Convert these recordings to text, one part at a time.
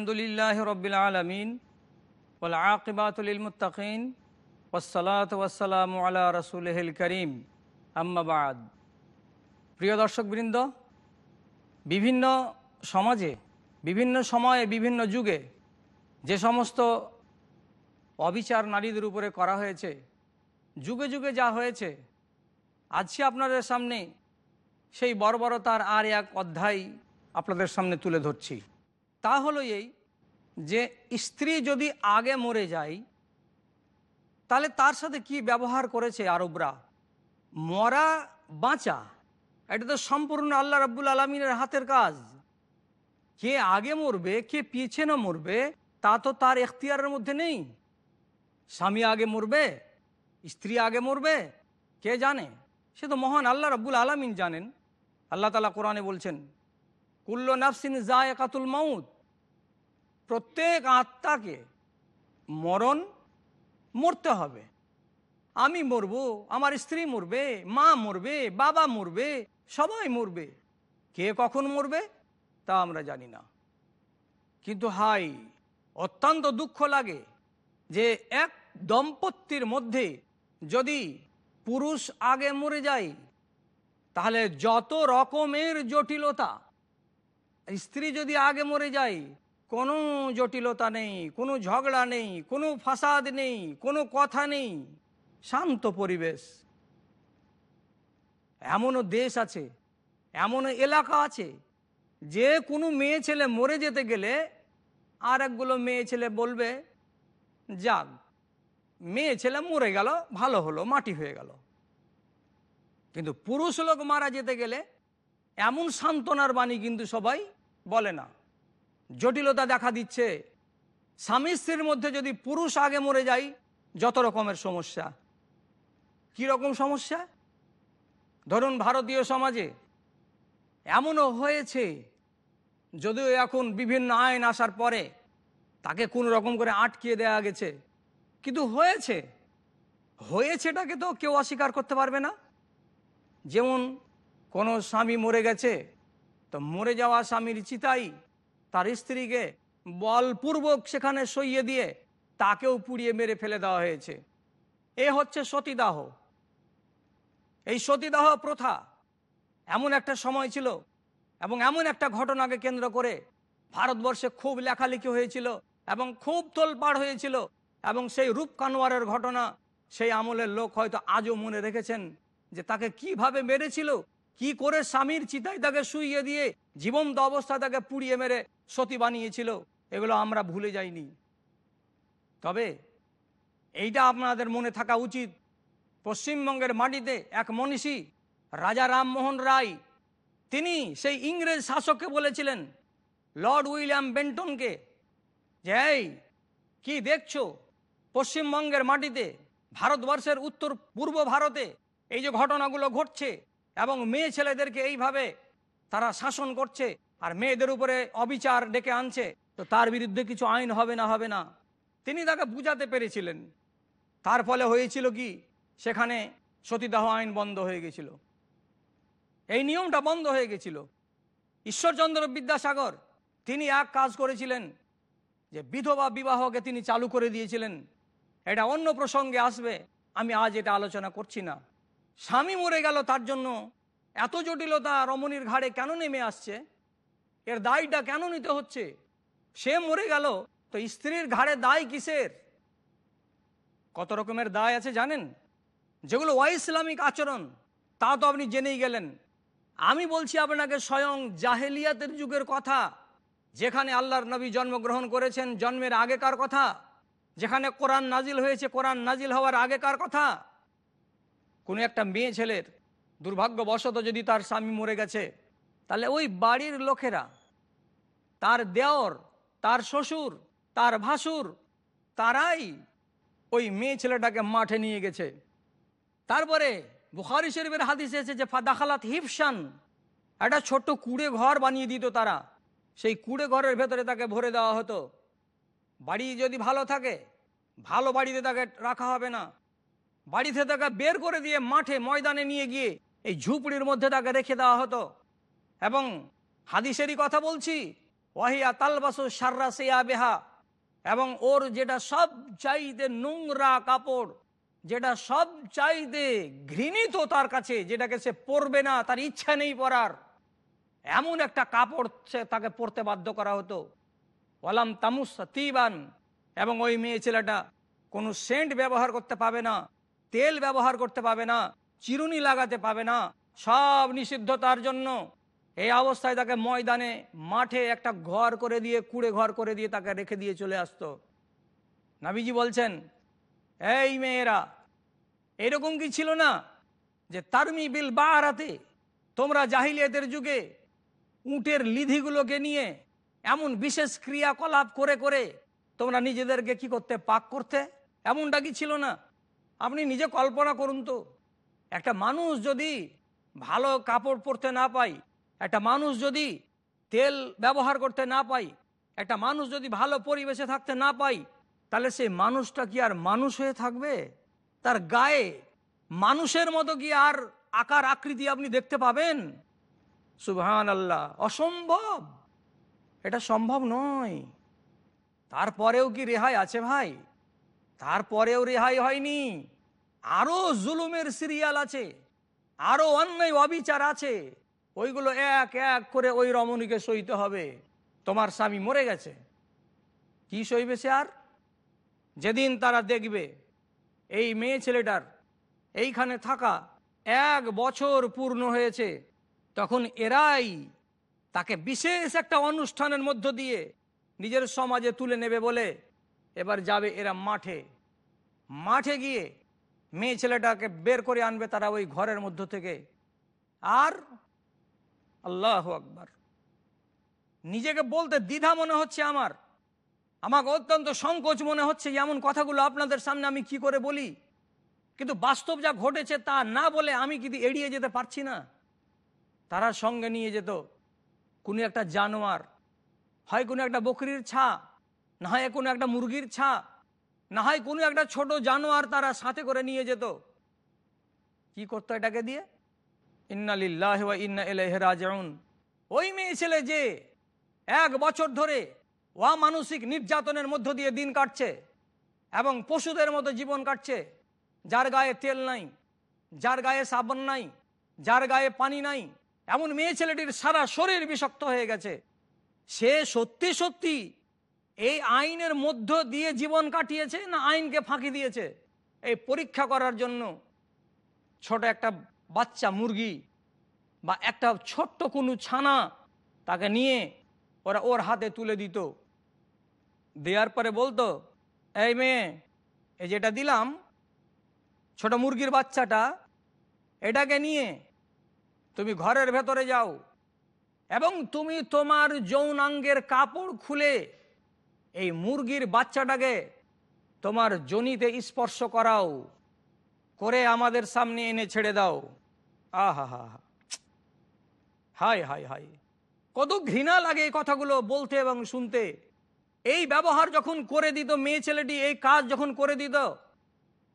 আলহামদুলিল্লাহ রবিল আলমিন ওল আকিবাতুলমতাকিন ওসলাত ওয়াসালাম আলা রসুলহিল করিম। আম্মাবাদ প্রিয় দর্শকবৃন্দ, বিভিন্ন সমাজে, বিভিন্ন সময়ে, বিভিন্ন যুগে যে সমস্ত অবিচার নারীদের উপরে করা হয়েছে, যুগে যুগে যা হয়েছে আজকে আপনাদের সামনে সেই বর্বরতার আর এক অধ্যায় আপনাদের সামনে তুলে ধরছি। তা হলো এই যে স্ত্রী যদি আগে মরে যায়, তাহলে তার সাথে কি ব্যবহার করেছে আরবরা? মরা, বাঁচা। এটা তো সম্পূর্ণ আল্লাহ রাব্বুল আলমিনের হাতের কাজ। কে আগে মরবে, কে পিছনে মরবে, তা তো তার এখতিয়ারের মধ্যে নেই। স্বামী আগে মরবে, স্ত্রী আগে মরবে, কে জানে? সে তো মহান আল্লাহ রাব্বুল আলমিন জানেন। আল্লাহ তালা কোরআনে বলছেন, কুল্ল নাফসিন জায়কাতুল মাউত। প্রত্যেক আত্মাকে মরণ মরতে হবে। আমি মরব, আমার স্ত্রী মরবে, মা মরবে, বাবা মরবে, সবাই মরবে। কে কখন মরবে তা আমরা জানি না। কিন্তু হাই, অত্যন্ত দুঃখ লাগে যে এক দম্পতির মধ্যে যদি পুরুষ আগে মরে যায়, তাহলে যত রকমের জটিলতা, স্ত্রী যদি আগে মরে যায় কোনো জটিলতা নেই, কোনো ঝগড়া নেই, কোনো ফাসাদ নেই, কোনো কথা নেই। শান্ত পরিবেশ। এমনও দেশ আছে এমন এলাকা আছে, যে কোনো মেয়ে ছেলে মরে যেতে গেলে আর একগুলো মেয়ে ছেলে বলবে, যাক, মেয়ে ছেলে মরে গেল, ভালো হলো, মাটি হয়ে গেল। কিন্তু পুরুষ লোক মারা যেতে গেলে এমন সান্ত্বনার বাণী কিন্তু সবাই বলে না। জটিলতা দেখা দিচ্ছে। স্বামী স্ত্রীর মধ্যে যদি পুরুষ আগে মরে যায়, যত রকমের সমস্যা। কি রকম সমস্যা? ধরুন ভারতীয় সমাজে এমনও হয়েছে, যদিও এখন বিভিন্ন আইন আসার পরে তাকে কোন রকম করে আটকিয়ে দেওয়া গেছে। কিন্তু হয়েছে। হয়েছেটাকে তো কেউ অস্বীকার করতে পারবে না। যেমন কোনো স্বামী মরে গেছে, তো মরে যাওয়া স্বামীর চিতাই তার স্ত্রীকে বলপূর্বক সেখানে সইয়ে দিয়ে তাকেও পুড়িয়ে মেরে ফেলে দেওয়া হয়েছে। এ হচ্ছে সতীদাহ। এই সতীদাহ প্রথা এমন একটা সময় ছিল এবং এমন একটা ঘটনাকে কেন্দ্র করে ভারতবর্ষে খুব লেখালেখি হয়েছিল এবং খুব তোলপাড় হয়েছিল এবং সেই রূপ কানোয়ারের ঘটনা সেই আমলের লোক হয়তো আজও মনে রেখেছেন যে তাকে কীভাবে মেরেছিল কি করে স্বামীর চিতাই তাকে শুইয়ে দিয়ে জীবন্ত অবস্থা তাকে পুড়িয়ে মেরে সতী বানিয়েছিল, এগুলো আমরা ভুলে যাইনি। তবে এইটা আপনাদের মনে থাকা উচিত। পশ্চিমবঙ্গের মাটিতে এক মনীষী, রাজা রামমোহন রায়, তিনি সেই ইংরেজ শাসককে বলেছিলেন, লর্ড উইলিয়াম বেন্টনকে, যে এই, কি দেখছ? পশ্চিমবঙ্গের মাটিতে, ভারতবর্ষের উত্তর পূর্ব ভারতে এই যে ঘটনাগুলো ঘটছে এবং মেয়ে ছেলেদেরকে এইভাবে তারা শাসন করছে আর মেয়েদের উপরে অবিচার ডেকে আনছে, তো তার বিরুদ্ধে কিছু আইন হবে না হবে না। তিনি তাকে বুঝাতে পেরেছিলেন। তার ফলে হয়েছিল কি? সেখানে সতীদাহ আইন বন্ধ হয়ে গেছিল। এই নিয়মটা বন্ধ হয়ে গেছিল। ঈশ্বরচন্দ্র বিদ্যাসাগর তিনি এক কাজ করেছিলেন, যে বিধবা বিবাহকে তিনি চালু করে দিয়েছিলেন। এটা অন্য প্রসঙ্গে আসবে, আমি আজ এটা আলোচনা করছি না। স্বামী মরে গেল, তার জন্য এত জটিলতা রমণীর ঘাড়ে কেন নেমে আসছে? এর দায়টা কেন নিতে হচ্ছে? সে মরে গেল, তো স্ত্রীর ঘাড়ে দায় কিসের? কত রকমের দায় আছে জানেন? যেগুলো ইসলামিক আচরণ, তা তো আপনি জেনেই গেলেন। আমি বলছি আপনাকে স্বয়ং জাহেলিয়াতের যুগের কথা, যেখানে আল্লাহর নবী জন্মগ্রহণ করেছেন, জন্মের আগেকার কথা, যেখানে কোরআন নাজিল হয়েছে, কোরআন নাজিল হওয়ার আগেকার কথা। কোনো একটা মেয়ে ছেলের দুর্ভাগ্যবশত যদি তার স্বামী মরে গেছে, তাহলে ওই বাড়ির লোকেরা, তার দেওর, তার শ্বশুর, তার ভাসুর, তারাই ওই মেয়ে ছেলেটাকে মাঠে নিয়ে গেছে। তারপরে বুখারি শরীফের হাদিসে এসেছে যে, ফাদাখালাত হিফসান একটা ছোট্ট কুড়ে ঘর বানিয়ে দিত তারা। সেই কুড়ে ঘরের ভেতরে তাকে ভরে দেওয়া হতো। বাড়ি যদি ভালো থাকে, ভালো বাড়িতে তাকে রাখা হবে না। বাড়িতে তাকে বের করে দিয়ে মাঠে ময়দানে নিয়ে গিয়ে এই ঝুপড়ির মধ্যে তাকে রেখে দেওয়া হতো। এবং হাদিসেরই কথা বলছি, ওয়াহিয়া তালবাসু সাররা সেয়া বেহা এবং ওর যেটা সব চাইতে নোংরা কাপড়, যেটা সব চাইতে ঘৃণিত তার কাছে, যেটাকে সে পরবে না, তার ইচ্ছা নেই পরার, এমন একটা কাপড় সে তাকে পরতে বাধ্য করা হতো। ওয়ালাম তামুস তিবান, এবং ওই মেয়ে ছেলেটা কোনো সেন্ট ব্যবহার করতে পাবে না। তেল ব্যবহার করতে পাবে না, চিরুনি লাগাতে পাবে না, সব নিষিদ্ধ তার জন্য। এই অবস্থায় তাকে ময়দানে, মাঠে একটা ঘর করে দিয়ে, কুড়ে ঘর করে দিয়ে তাকে রেখে দিয়ে চলে আসতো। নাবিজি বলছেন, এই মেয়েরা, এরকম কি ছিল না যে তারমি বিল বাহারাতে তোমরা জাহিলিয়াতের যুগে উটের লিধিগুলোকে নিয়ে এমন বিশেষ ক্রিয়াকলাপ করে করে তোমরা নিজেদেরকে কি করতে পাক করতে? এমনটা কি ছিল না? আপনি নিজে কল্পনা করুন তো। একটা মানুষ যদি ভালো কাপড় পরতে না পাই একটা মানুষ যদি তেল ব্যবহার করতে না পাই একটা মানুষ যদি ভালো পরিবেশে থাকতে না পাই তাহলে সেই মানুষটা কি আর মানুষ হয়ে থাকবে? তার গায়ে মানুষের মতো কি আর আকার আকৃতি আপনি দেখতে পাবেন? সুবহান আল্লাহ অসম্ভব। এটা সম্ভব নয়। তারপরেও কি রেহাই আছে ভাই? তারপরেও রেহাই হয়নি। আরও জুলুমের সিরিয়াল আছে, আরও অন্যায় অবিচার আছে, ওইগুলো এক এক করে ওই রমণীকে সইতে হবে। তোমার স্বামী মরে গেছে, কি সইবে সে আর? যেদিন তারা দেখবে এই মেয়ে ছেলেটার এইখানে থাকা এক বছর পূর্ণ হয়েছে, তখন এরাই তাকে বিশেষ একটা অনুষ্ঠানের মধ্য দিয়ে নিজের সমাজে তুলে নেবে বলে এবার যাবে এরা মাঠে। মাঠে গিয়ে মেয়ে ছেলেটাকে বের করে আনবে তারা ওই ঘরের মধ্য থেকে। আর আল্লাহ আকবার। নিজেকে বলতে দ্বিধা মনে হচ্ছে আমার। আমাকে অত্যন্ত সংকোচ মনে হচ্ছে এমন কথাগুলো আপনাদের সামনে আমি কি করে বলি? কিন্তু বাস্তব যা ঘটেছে তা না বলে আমি কিন্তু এড়িয়ে যেতে পারছি না? তারা সঙ্গে নিয়ে যেত। কোনো একটা জানোয়ার, হয় কোনো একটা বকরির ছা না হয় কোনো একটা মুরগির ছা না হয় কোনো একটা ছোট জানোয়ার তারা সাথে করে নিয়ে যেত। কি করতো এটাকে দিয়ে? ইন্নালিল্লাহ ইন্না ইলাইহি রাজিউন। ওই মেয়ে ছেলে যে এক বছর ধরে ওয়া মানসিক নির্যাতনের মধ্য দিয়ে দিন কাটছে এবং পশুদের মতো জীবন কাটছে, যার গায়ে তেল নাই, যার গায়ে সাবন নাই, যার গায়ে পানি নাই, এমন মেয়ে ছেলেটির সারা শরীর বিষাক্ত হয়ে গেছে। সে সত্যি সত্যি এই আইনের মধ্য দিয়ে জীবন কাটিয়েছে না আইনকে ফাঁকি দিয়েছে? এই পরীক্ষা করার জন্য ছোট একটা বাচ্চা মুরগি বা একটা ছোট্ট কোনো ছানা তাকে নিয়ে ওরা ওর হাতে তুলে দিত। দেওয়ার পরে বলতো, এই মেয়ে, এই যেটা দিলাম, ছোট মুরগির বাচ্চাটা, এটাকে নিয়ে তুমি ঘরের ভেতরে যাও এবং তুমি তোমার যৌনাঙ্গের কাপড় খুলে এই মুরগির বাচ্চাটাকে তোমার জনিতে স্পর্শ করাও, করে আমাদের সামনে এনে ছেড়ে দাও। আহা, হা হা। হায় হায় কত ঘৃণা লাগে এই কথাগুলো বলতে এবং শুনতে। এই ব্যবহার যখন করে দিত, মেয়ে ছেলেটি এই কাজ যখন করে দিত,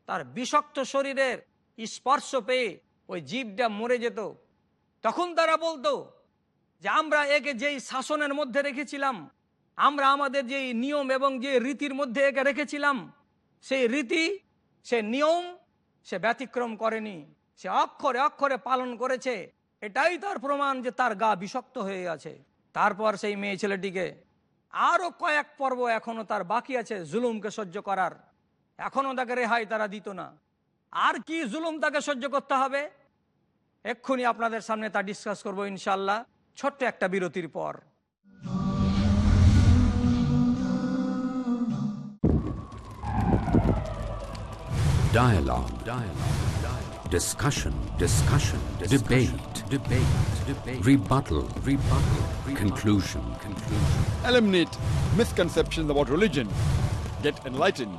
তার বিষাক্ত শরীরের স্পর্শ পেয়ে ওই জীবটা মরে যেত। তখন তারা বলতো যে, আমরা একে যেই শাসনের মধ্যে রেখেছিলাম আমরা আমাদের যে নিয়ম এবং যে রীতির মধ্যে একে রেখেছিলাম, সেই রীতি, সে নিয়ম সে ব্যতিক্রম করেনি, সে অক্ষরে অক্ষরে পালন করেছে, এটাই তার প্রমাণ যে তার গা বিষক্ত হয়ে আছে। তারপর সেই মেয়ে ছেলেটিকে আরও কয়েক পর্ব এখনও তার বাকি আছে জুলুমকে সহ্য করার। এখনও তাকে রেহাই তারা দিত না। আর কি জুলুম তাকে সহ্য করতে হবে? এক্ষুনি আপনাদের সামনে তা ডিসকাস করব ইনশাল্লাহ ছোট্ট একটা বিরতির পর। Dialogue. Dialogue. Dialogue. Discussion. Discussion. Debate. Debate. Debate. Rebuttal. Rebuttal. Conclusion. Conclusion. eliminate misconceptions about religion, get enlightened.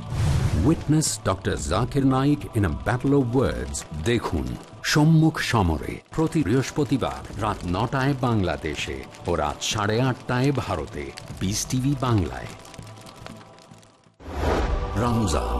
Witness Dr. Zakir Naik in a battle of words. দেখুন সম্মুখ সমরে প্রতি বৃহস্পতিবার রাত নটায় বাংলাদেশে ও রাত সাড়ে আটটায় ভারতে বিস টিভি বাংলায় রমজান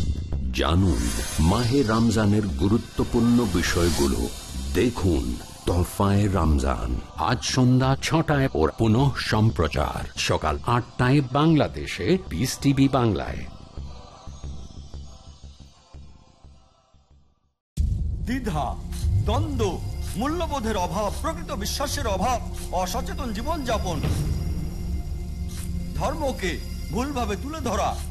জানুন মাহে রমজানের গুরুত্বপূর্ণ বিষয়গুলো। দেখুন তোহফায় রমজান। আজ সন্ধ্যা ছটায় ওর পুনঃ সম্প্রচার। সকাল আটটায় বাংলাদেশে বিস টিভি বাংলায়। দ্বিধা, দ্বন্দ্ব, মূল্যবোধের অভাব, প্রকৃত বিশ্বাসের অভাব, অসচেতন জীবনযাপন। ধর্মকে ভুলভাবে তুলে ধরা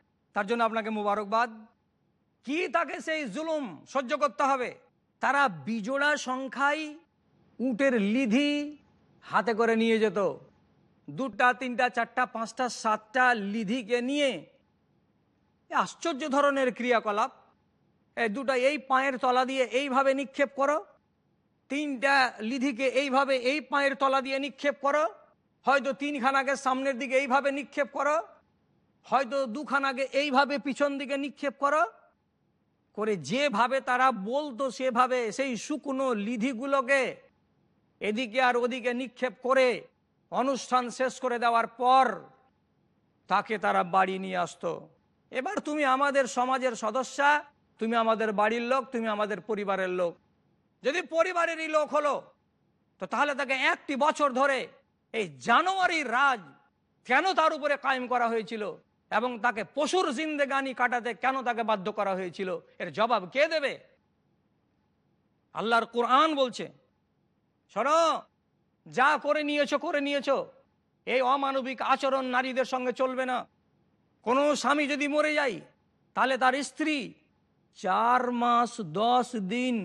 তার জন্য আপনাকে মুবারকবাদ। কি তাকে সেই জুলুম সহ্য করতে হবে? তারা বিজোড়া সংখ্যায় উটের লিধি হাতে করে নিয়ে যেত। দুটা, তিনটা, চারটা, পাঁচটা, সাতটা লিধিকে নিয়ে আশ্চর্য ধরনের ক্রিয়াকলাপ। এই দুটা এই পায়ের তলা দিয়ে এইভাবে নিক্ষেপ করো। তিনটা লিধিকে এইভাবে এই পায়ের তলা দিয়ে নিক্ষেপ করো। হয়তো তিনখানাকে সামনের দিকে এইভাবে নিক্ষেপ করো। হয়তো দুখানাকে এইভাবে পিছন দিকে নিক্ষেপ করো, করে যেভাবে তারা বলতো সেভাবে সেই শুকনো লিধিগুলোকে এদিকে আর ওদিকে নিক্ষেপ করে অনুষ্ঠান শেষ করে দেওয়ার পর তাকে তারা বাড়ি নিয়ে আসতো। এবার তুমি আমাদের সমাজের সদস্যা, তুমি আমাদের বাড়ির লোক, তুমি আমাদের পরিবারের লোক। যদি পরিবারেরই লোক হলো, তো তাহলে তাকে একটি বছর ধরে এই জানুয়ারির রাজ কেন তার উপরে কায়েম করা হয়েছিল? এবং তাকে পশুর জিন্দেগানি কাটাতে কেন তাকে বাধ্য করা হয়েছিল? এর জবাব কে দেবে? আল্লাহর কোরআন বলছে, শোনো, যা করে নিয়েছো করে নিয়েছো। এই অমানবিক আচরণ নারীদের সঙ্গে চলবে না। কোনো স্বামী যদি মরে যায়, তাহলে তার স্ত্রী চার মাস দশ দিন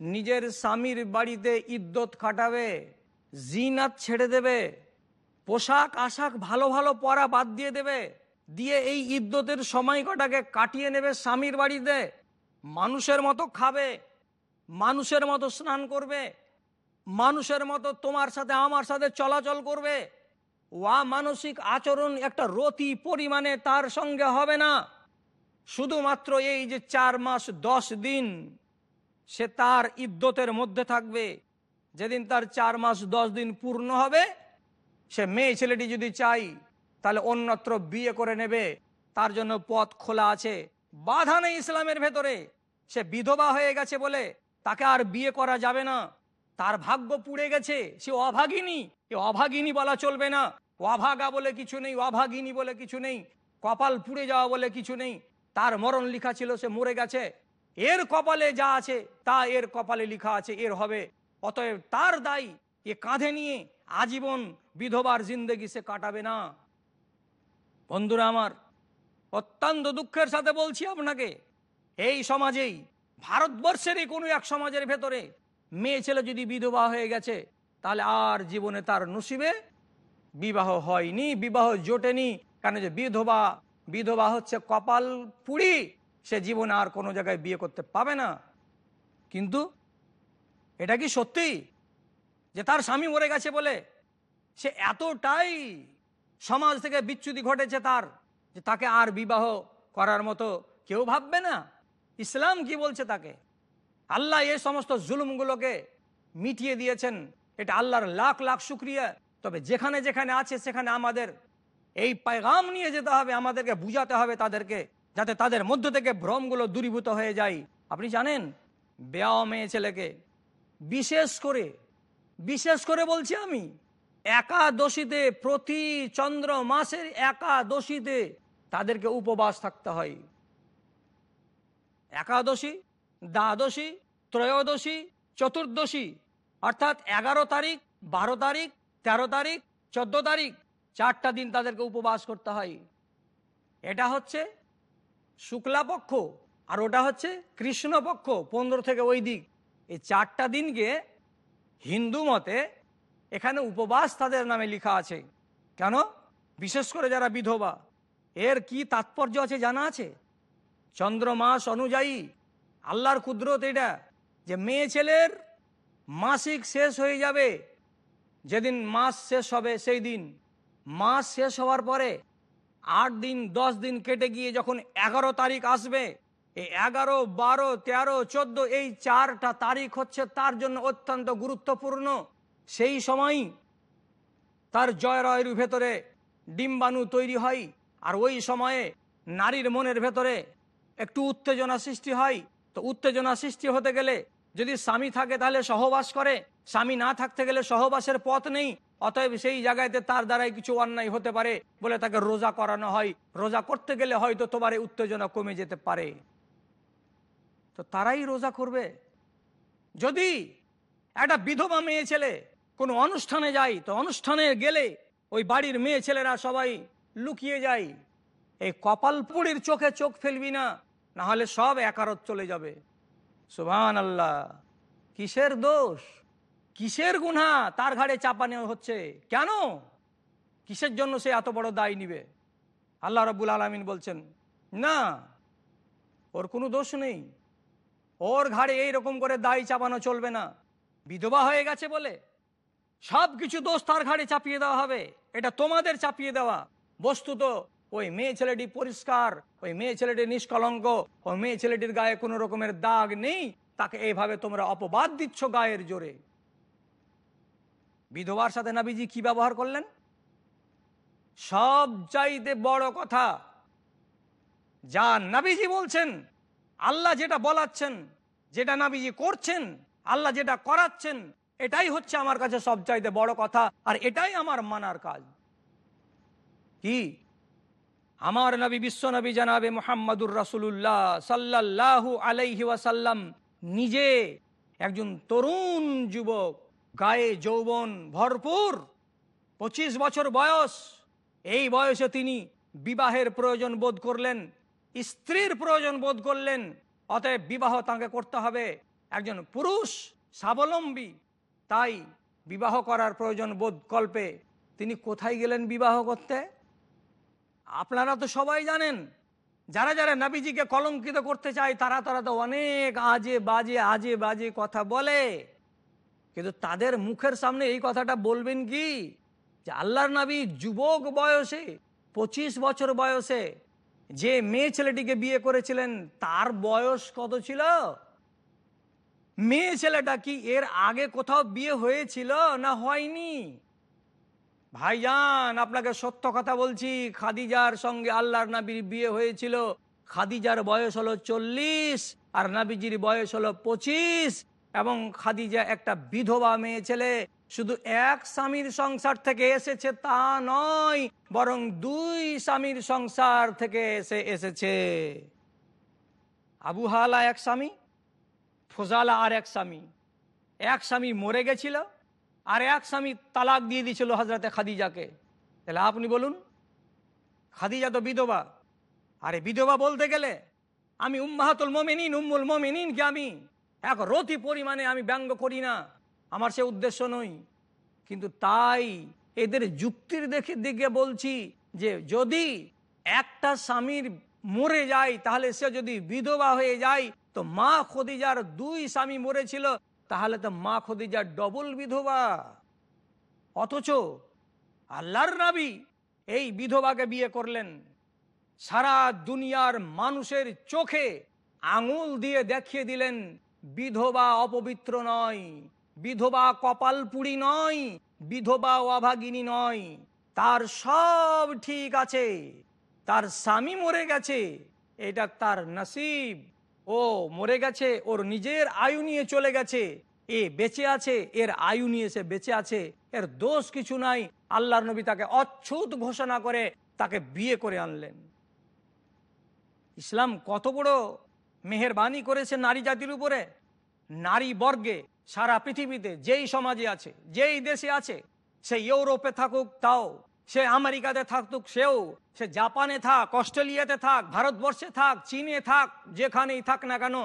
নিজের স্বামীর বাড়িতে ইদ্যত খাটাবে, জিনাত ছেড়ে দেবে, পোশাক আশাক ভালো ভালো পরা বাদ দিয়ে দেবে দিয়ে এই ইদ্যতের সময় কটাকে কাটিয়ে নেবে স্বামীর বাড়িতে? মানুষের মতো খাবে, মানুষের মতো স্নান করবে, মানুষের মতো তোমার সাথে আমার সাথে চলাচল করবে। ওয়া মানসিক আচরণ একটা রতি পরিমাণে তার সঙ্গে হবে না। শুধুমাত্র এই যে চার মাস, দশ দিন সে তার ইদ্যতের মধ্যে থাকবে। যেদিন তার চার মাস, দশ দিন পূর্ণ হবে, সে মেয়ে ছেলেটি যদি চাই তাহলে অন্যত্র বিয়ে করে নেবে। তার জন্য পথ খোলা আছে। বাধা নেই ইসলামের ভেতরে। সে বিধবা হয়ে গেছে বলে তাকে আর বিয়ে করা যাবে না। তার ভাগ্য পুড়ে গেছে। সে অভাগিনী। এ অভাগিনী বলা চলবে না। অভাগা বলে কিছু নেই, অভাগিনী বলে কিছু নেই, কপাল পুড়ে যাওয়া বলে কিছু নেই। তার মরণ লিখা ছিল, সে মরে গেছে। এর কপালে যা আছে, তা এর কপালে লিখা আছে, এর হবে। অতএব তার দায়ী। এ কাঁধে নিয়ে আজীবন বিধবার জিন্দগি সে কাটাবে না। বন্ধুরা আমার, অত্যন্ত দুঃখের সাথে বলছি আপনাকে, এই সমাজেই, ভারতবর্ষেরই কোনো এক সমাজের ভেতরে মেয়ে ছেলে যদি বিধবা হয়ে গেছে, তাহলে আর জীবনে তার নসিবে বিবাহ হয়নি, বিবাহ জোটেনি। কেন যে বিধবা বিধবা হচ্ছে কপাল পুড়ি, সে জীবনে আর কোনো জায়গায় বিয়ে করতে পাবে না। কিন্তু এটা কি সত্যি? যে তার স্বামী মরে গেছে বলে সে এতটাই সমাজ থেকে বিচ্যুতি ঘটেছে তার, যে তাকে আর বিবাহ করার মতো কেউ ভাববে না। ইসলাম কি বলছে তাকে? আল্লাহ এই সমস্ত জুলুমগুলোকে মিটিয়ে দিয়েছেন। এটা আল্লাহর লাখ লাখ শুক্রিয়া। তবে যেখানে যেখানে আছে সেখানে আমাদের এই পায়গাম নিয়ে যেতে হবে, আমাদেরকে বুঝাতে হবে তাদেরকে, যাতে তাদের মধ্য থেকে ভ্রমগুলো দূরীভূত হয়ে যায়। আপনি জানেন বেয়া মেয়ে ছেলেকে বিশেষ করে বিশেষ করে বলছি আমি একাদশীতে প্রতি চন্দ্র মাসের একাদশীতে তাদেরকে উপবাস থাকতে হয়। একাদশী, দ্বাদশী, ত্রয়োদশী, চতুর্দশী, অর্থাৎ এগারো তারিখ, বারো তারিখ, তেরো তারিখ, চোদ্দ তারিখ, চারটা দিন তাদেরকে উপবাস করতে হয়। এটা হচ্ছে শুক্লাপক্ষ আর ওটা হচ্ছে কৃষ্ণপক্ষ, পনেরো থেকে ওই দিক। এই চারটা দিনকে হিন্দু মতে এখানে উপবাস তাদের নামে লেখা আছে। কেন? বিশেষ করে যারা বিধবা, এর কি তাৎপর্য আছে জানা আছে? চন্দ্রমাস অনুযায়ী আল্লাহর কুদরত এটা, যে মেয়ে ছেলের মাসিক শেষ হয়ে যাবে। যেদিন মাস শেষ হবে সেই দিন। মাস শেষ হওয়ার পরে আট দিন, দশ দিন কেটে গিয়ে যখন এগারো তারিখ আসবে, এই এগারো, বারো, তেরো, চোদ্দ, এই চারটা তারিখ হচ্ছে তার জন্য অত্যন্ত গুরুত্বপূর্ণ। সেই সময় তার জয়রয়ের ভেতরে ডিম্বাণু তৈরি হয় আর ওই সময়ে নারীর মনের ভেতরে একটু উত্তেজনা সৃষ্টি হয়। তো উত্তেজনা সৃষ্টি হতে গেলে যদি স্বামী থাকে তাহলে সহবাস করে, স্বামী না থাকতে গেলে সহবাসের পথ নেই, অতএব সেই জায়গাতে তার দ্বারাই কিছু অন্যায় হতে পারে বলে তাকে রোজা করানো হয়। রোজা করতে গেলে হয়তো তোমার উত্তেজনা কমে যেতে পারে। তো তারাই রোজা করবে। যদি একটা বিধবা মেয়ে ছেলে কোনো অনুষ্ঠানে যাই, তো অনুষ্ঠানে গেলে ওই বাড়ির মেয়ে ছেলেরা সবাই লুকিয়ে যায়। এই কপালপুরির চোখে চোখ ফেলবি না না হলে সব একারত চলে যাবে। সুবান আল্লাহ কিসের দোষ? কিসের গুণা তার ঘাড়ে চাপানো হচ্ছে। কেন? কিসের জন্য সে এত বড় দায় নিবে? আল্লাহ রব্বুল আলমিন বলছেন, না, ওর কোনো দোষ নেই। ওর ঘাড়ে এই রকম করে দায় চাপানো চলবে না। বিধবা হয়ে গেছে বলে সব কিছু দোষ তার ঘাড়ে চাপিয়ে দেওয়া হবে। এটা তোমাদের চাপিয়ে দেওয়া। বস্তুত, ওই মেয়ে ছেলেটি পরিষ্কার, ওই মেয়ে ছেলেটি নিষ্কলঙ্ক, ওই মেয়ে ছেলেটির গায়ে কোনো রকমের দাগ নেই, তাকে এইভাবে তোমরা অপবাদ দিচ্ছ গায়ের জোরে। বিধবার সাথে নাবিজি কি ব্যবহার করলেন? সব চাইতে বড় কথা, যা নাবিজি বলছেন, আল্লাহ যেটা বলাচ্ছেন, যেটা নাবিজি করছেন, আল্লাহ যেটা করাচ্ছেন এটাই হচ্ছে আমার কাছে সব চাইতে বড় কথা, আর এটাই আমার মানার কাজ। কি? আমার নবী, বিশ্ব নবী জানাবে মোহাম্মদুর রাসুল্লাহ সাল্লাহু আলাইহি ওয়াসাল্লাম নিজে একজন তরুণ যুবক, গায়ে যৌবন ভরপুর, পঁচিশ বছর বয়স। এই বয়সে তিনি বিবাহের প্রয়োজন বোধ করলেন, স্ত্রীর প্রয়োজন বোধ করলেন, অতএব বিবাহ তাকে করতে হবে। একজন পুরুষ, স্বাবলম্বী তাই বিবাহ করার প্রয়োজন বোধ কল্পে তিনি কোথায় গেলেন বিবাহ করতে? আপনারা তো সবাই জানেন, যারা যারা নাবিজিকে কলঙ্কিত করতে চায়, তারা তারা তো অনেক আজে বাজে আজে বাজে কথা বলে। কিন্তু তাদের মুখের সামনে এই কথাটা বলবেন কি? যে আল্লাহর নবী যুবক বয়সে, পঁচিশ বছর বয়সে যে মেয়ে ছেলেটিকে বিয়ে করেছিলেন, তার বয়স কত ছিল? মেয়ে ছেলেটা কি এর আগে কোথাও বিয়ে হয়েছিল না হয়নি? ভাইজান, আপনাকে সত্য কথা বলছি, খাদিজার সঙ্গে আল্লাহর নাবির বিয়ে হয়েছিল। খাদিজার বয়স হলো চল্লিশ, আর নাবিজির বয়স হলো পঁচিশ, এবং খাদিজা একটা বিধবা মেয়ে ছেলে। শুধু এক স্বামীর সংসার থেকে এসেছে তা নয়, বরং দুই স্বামীর সংসার থেকে এসে এসেছে। আবু হালা এক স্বামী ফোজালা আর এক স্বামী। এক স্বামী মরে গেছিল আর এক স্বামী তালাক দিয়ে দিয়েছিল হজরতে খাদিজাকে। তাহলে আপনি বলুন, খাদিজা তো বিধবা। আরে বিধবা বলতে গেলে আমি উম্মাহাতুল মোমিনিন, উম্মুল মোমিনিনকে আমি এক রতি পরিমাণে আমি ব্যঙ্গ করি না। আমার সে উদ্দেশ্য নই কিন্তু তাই এদের যুক্তির দেখে দিকে বলছি যে যদি একটা স্বামীর মরে যায়, তাহলে সে যদি বিধবা হয়ে যায় তো মা খদিজার দুই স্বামী মরেছিল, তাহলে তো মা খদিজার ডবল বিধবা। অথচ আল্লাহর নাবি এই বিধবাকে বিয়ে করলেন। সারা দুনিয়ার মানুষের চোখে আঙুল দিয়ে দেখিয়ে দিলেন, বিধবা অপবিত্র নয়, বিধবা কপালপুরি নয়, বিধবা অভাগিনী নয়, তার সব ঠিক আছে, তার স্বামী মরে গেছে, এটা তার নসিব। ও মরে গেছে, ওর নিজের আয়ু নিয়ে চলে গেছে। এ বেঁচে আছে, এর আয়ু নিয়ে সে বেঁচে আছে। এর দোষ কিছু নাই। আল্লাহর নবী তাকে অচ্ছুত ঘোষণা করে তাকে বিয়ে করে আনলেন। ইসলাম কত বড় মেহরবানি করেছে নারী জাতির উপরে। নারী বর্গে সারা পৃথিবীতে যেই সমাজে আছে, যেই দেশে আছে সে ইউরোপে থাকুক তাও সে আমেরিকাতে থাকুক, সেও, সে জাপানে থাক, অস্ট্রেলিয়াতে থাক, ভারতবর্ষে থাক, চীনে থাক, যেখানেই থাক না কেন,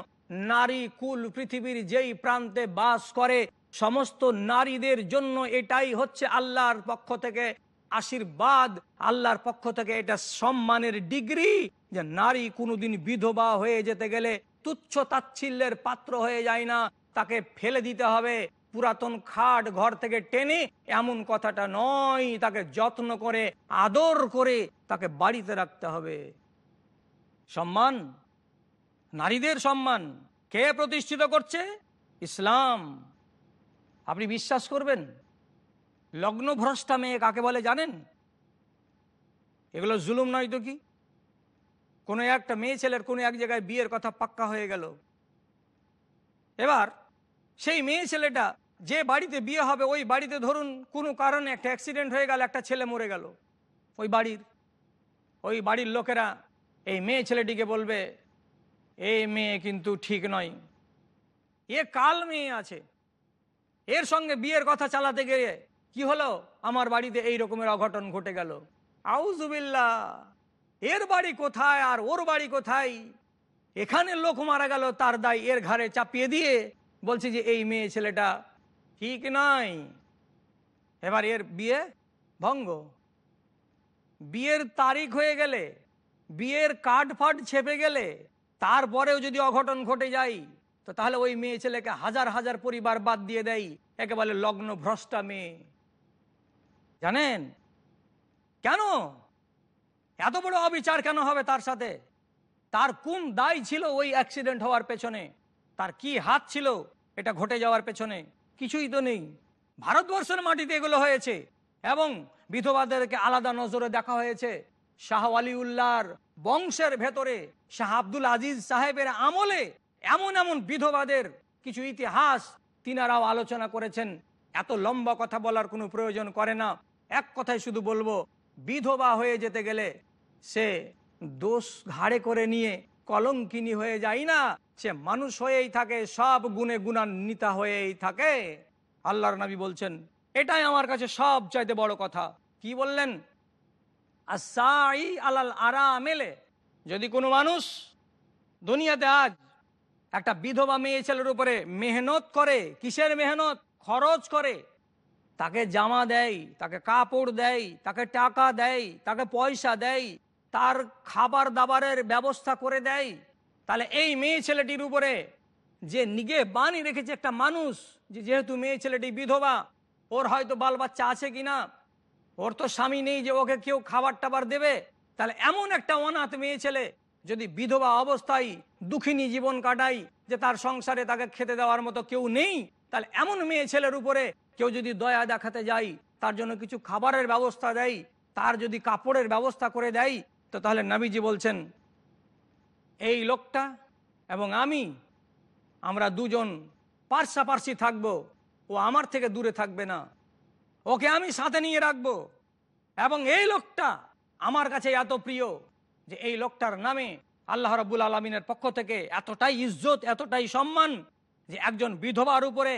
নারী কুল পৃথিবীর যেই প্রান্তে বাস করে, সমস্ত নারীদের জন্য এটাই হচ্ছে আল্লাহর পক্ষ থেকে আশীর্বাদ। আল্লাহর পক্ষ থেকে এটা সম্মানের ডিগ্রি যে নারী কোনোদিন বিধবা হয়ে যেতে গেলে তুচ্ছ তাচ্ছিল্যের পাত্র হয়ে যায় না, তাকে ফেলে দিতে হবে। পুরাতন খাট ঘর থেকে টেনে এমন কথাটা নয়, তাকে যত্ন করে, আদর করে তাকে বাড়িতে রাখতে হবে। সম্মান, নারীদের সম্মান কে প্রতিষ্ঠিত করছে? ইসলাম। আপনি বিশ্বাস করবেন? লগ্নভ্রষ্টা মেয়ে কাকে বলে জানেন? এগুলো জুলুম নয় তো কি? কোনো একটা মেয়ে ছেলের কোনো এক জায়গায় বিয়ের কথা পাক্কা হয়ে গেল। এবার সেই মেয়ে ছেলেটা যে বাড়িতে বিয়ে হবে, ওই বাড়িতে ধরুন কোনো কারণে একটা অ্যাক্সিডেন্ট হয়ে গেল, একটা ছেলে মরে গেল। ওই বাড়ির ওই বাড়ির লোকেরা এই মেয়ে ছেলেটিকে বলবে, এই মেয়ে কিন্তু ঠিক নয়। এ কাল মেয়ে আছে। এর সঙ্গে বিয়ের কথা চালাতে গিয়ে কি হলো? আমার বাড়িতে এই রকমের অঘটন ঘটে গেল। আউজুবিল্লা এর বাড়ি কোথায় আর ওর বাড়ি কোথায়? এখানে লোক মারা গেল, তার দায় এর ঘাড়ে চাপিয়ে দিয়ে বলছে যে, এই মেয়ে ছেলেটা ঠিক নয়। এবার এর বিয়ে ভঙ্গ। বিয়ের তারিখ হয়ে গেলে, বিয়ের কার্ড ফাট ছেপে গেলে, তারপরেও যদি অঘটন ঘটে যায়, তো তাহলে ওই মেয়ে ছেলেকে হাজার হাজার পরিবার বাদ দিয়ে দেয়, একেবারে লগ্ন ভ্রষ্টা মেয়ে। জানেন? কেন? এত বড় অবিচার কেন হবে তার সাথে? তার কোন দায় ছিল ওই অ্যাক্সিডেন্ট হওয়ার পেছনে? তার কি হাত ছিল? এটা ঘটে যাওয়ার পেছনে? কিছুই তো নেই। ভারতবর্ষের মাটিতে এগুলো হয়েছে এবং বিধবাদেরকে আলাদা নজরে দেখা হয়েছে। শাহ আলিউল্লাহর বংশের ভেতরে শাহ আব্দুল আজিজ সাহেবের আমলে এমন এমন বিধবাদের কিছু ইতিহাস তিনারাও আলোচনা করেছেন। এত লম্বা কথা বলার কোনো প্রয়োজন করে না। এক কথাই শুধু বলব, বিধবা হয়ে যেতে গেলে সে দোষ ঘাড়ে করে নিয়ে কলঙ্কিনী হয়ে যায় না। সে মানুষ হয়েই থাকে, সব গুণে গুণান্বিতা হয়েই থাকে। আল্লাহর নবী বলছেন, এটাই আমার কাছে সব চাইতে বড় কথা। কি বললেন? আলাল আরা মেলে। যদি কোনো মানুষ দুনিয়াতে আজ একটা বিধবা মেয়ে ছেলের উপরে মেহনত করে, কিসের মেহনত? খরচ করে। তাকে জামা দেয়, তাকে কাপড় দেয়, তাকে টাকা দেয়, তাকে পয়সা দেয়, তার খাবার দাবারের ব্যবস্থা করে দেয়। তাহলে এই মেয়ে ছেলেটির উপরে যে নিগে বানি রেখেছে একটা মানুষ, যে যেহেতু মেয়ে ছেলেটি বিধবা, ওর হয়তো বাল বাচ্চা আছে কি না ওর তো স্বামী নেই যে ওকে কেউ খাবার টাবার দেবে, তাহলে এমন একটা অনাথ মেয়ে ছেলে যদি বিধবা অবস্থায় দুঃখিনী জীবন কাটাই যে তার সংসারে তাকে খেতে দেওয়ার মতো কেউ নেই, তাহলে এমন মেয়ে ছেলের উপরে কেউ যদি দয়া দেখাতে যায়, তার জন্য কিছু খাবারের ব্যবস্থা দেয়, তার যদি কাপড়ের ব্যবস্থা করে দেয়, তো তাহলে নবীজি বলছেন এই লোকটা এবং আমি, আমরা দুজন পার্শ্বাপার্শ্বী থাকব, ও আমার থেকে দূরে থাকবে না। ওকে আমি সাথে নিয়ে রাখব। এবং এই লোকটা আমার কাছে এত প্রিয় যে এই লোকটার নামে আল্লাহ রব্বুল আলমিনের পক্ষ থেকে এতটাই ইজ্জত, এতটাই সম্মান যে একজন বিধবার উপরে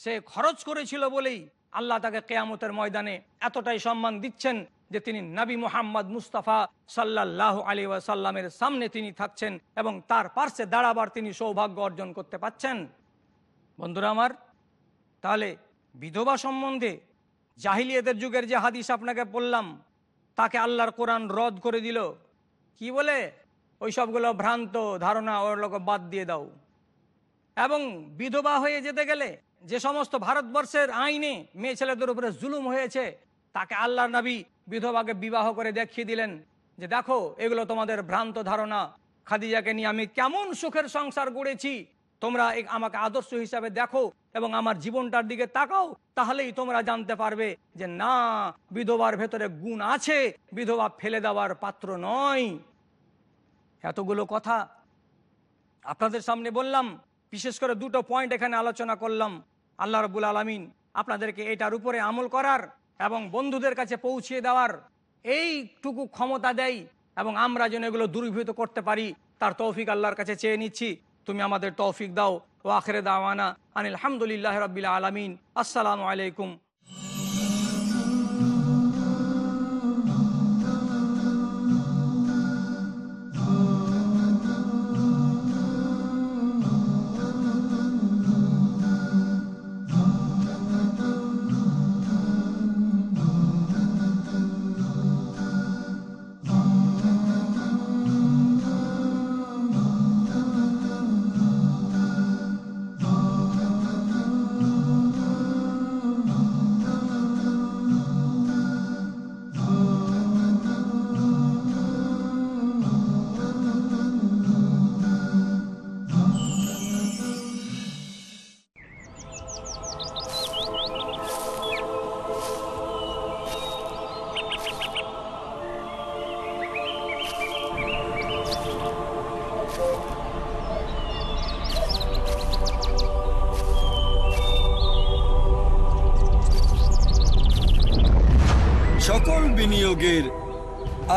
সে খরচ করেছিল বলেই আল্লাহ তাকে কেয়ামতের ময়দানে এতটাই সম্মান দিচ্ছেন। যে তিনি নবী মোহাম্মদ মুস্তাফা সাল্লাহ আলী ওয়াসাল্লামের সামনে তিনি থাকছেন এবং তার পার্শ্বে দাঁড়াবার তিনি সৌভাগ্য অর্জন করতে পাচ্ছেন। বন্ধুরা আমার, তাহলে বিধবা সম্বন্ধে জাহিলিয়তের যুগের যে হাদিস আপনাকে বললাম, তাকে আল্লাহর কোরআন রদ করে দিল। কি বলে? ওই সবগুলো ভ্রান্ত ধারণা ওগুলোকে বাদ দিয়ে দাও। এবং বিধবা হয়ে যেতে গেলে যে সমস্ত ভারতবর্ষের আইনে মেয়ে ছেলেদের উপরে জুলুম হয়েছে, তাকে আল্লাহর নবী বিধবাকে বিবাহ করে দেখিয়ে দিলেন যে, দেখো, এগুলো তোমাদের ভ্রান্ত ধারণা। খাদিজাকে নিয়ে আমি কেমন সুখের সংসার গড়েছি। তোমরা আমাকে আদর্শ হিসাবে দেখো এবং আমার জীবনটার দিকে তাকাও, তাহলেই তোমরা জানতে পারবে যে, না, বিধবার ভেতরে গুণ আছে, বিধবা ফেলে দেওয়ার পাত্র নয়। এতগুলো কথা আপনাদের সামনে বললাম। বিশেষ করে দুটো পয়েন্ট এখানে আলোচনা করলাম। আল্লাহ রবুল আলমিন আপনাদেরকে এটার উপরে আমল করার এবং বন্ধুদের কাছে পৌঁছিয়ে দেওয়ার এইটুকু ক্ষমতা দেয় এবং আমরা যেন এগুলো দূরীভূত করতে পারি, তার তৌফিক আল্লাহর কাছে চেয়ে নিচ্ছি। তুমি আমাদের তৌফিক দাও। ও আখরে দাওয়ানা আনিল আলহামদুলিল্লাহ রবিল আলমিন। আসসালামু আলাইকুম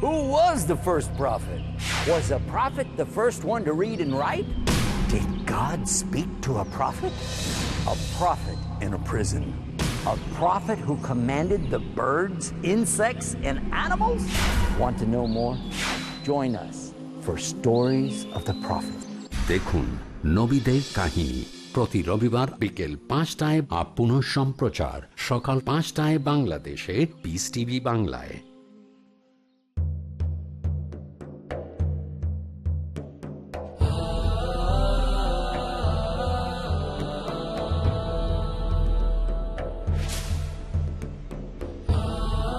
Who was the first prophet? Was a prophet the first one to read and write? Did God speak to a prophet? A prophet in a prison. A prophet who commanded the birds, insects, and animals? Want to know more? Join us for Stories of the Prophet. দেখুন নবীদের কাহিনী প্রতি রবিবার বিকেল পাঁচটায় up পুনঃ সম্প্রচার সকাল পাঁচটায় বাংলাদেশে পিস টিভি বাংলায়